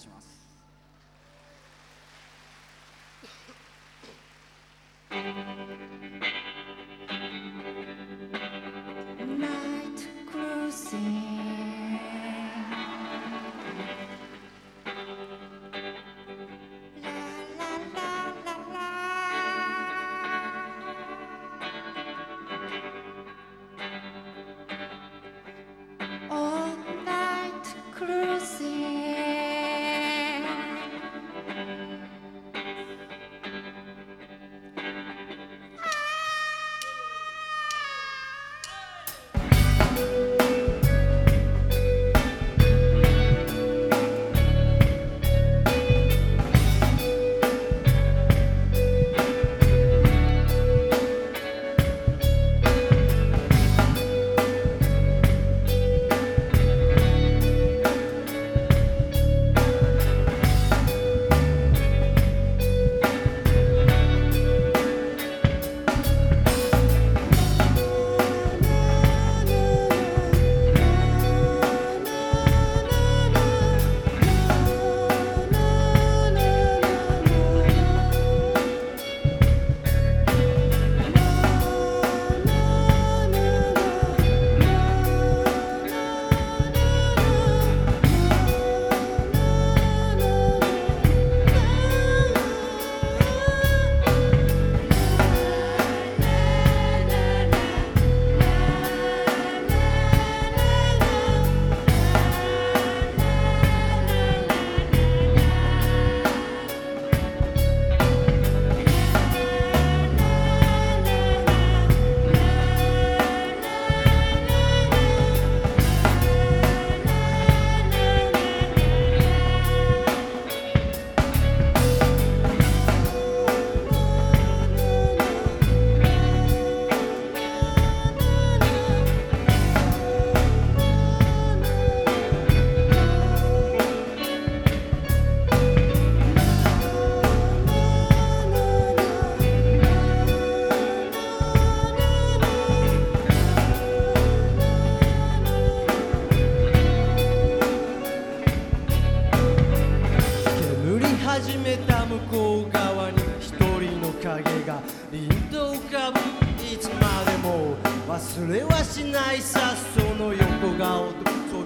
します。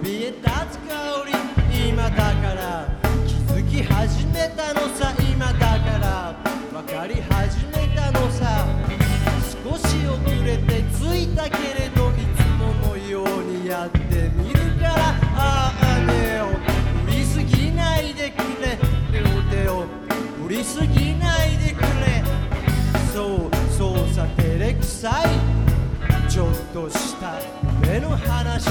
びえ立つ香り今だから気づき始めたのさ今だから分かり始めたのさ。少し遅れて着いたけれどいつものようにやってみるからああねよ振りすぎないでくれ。両手を振りすぎないでくれ。そうそうさ照れくさい。ちょっとした夢の話。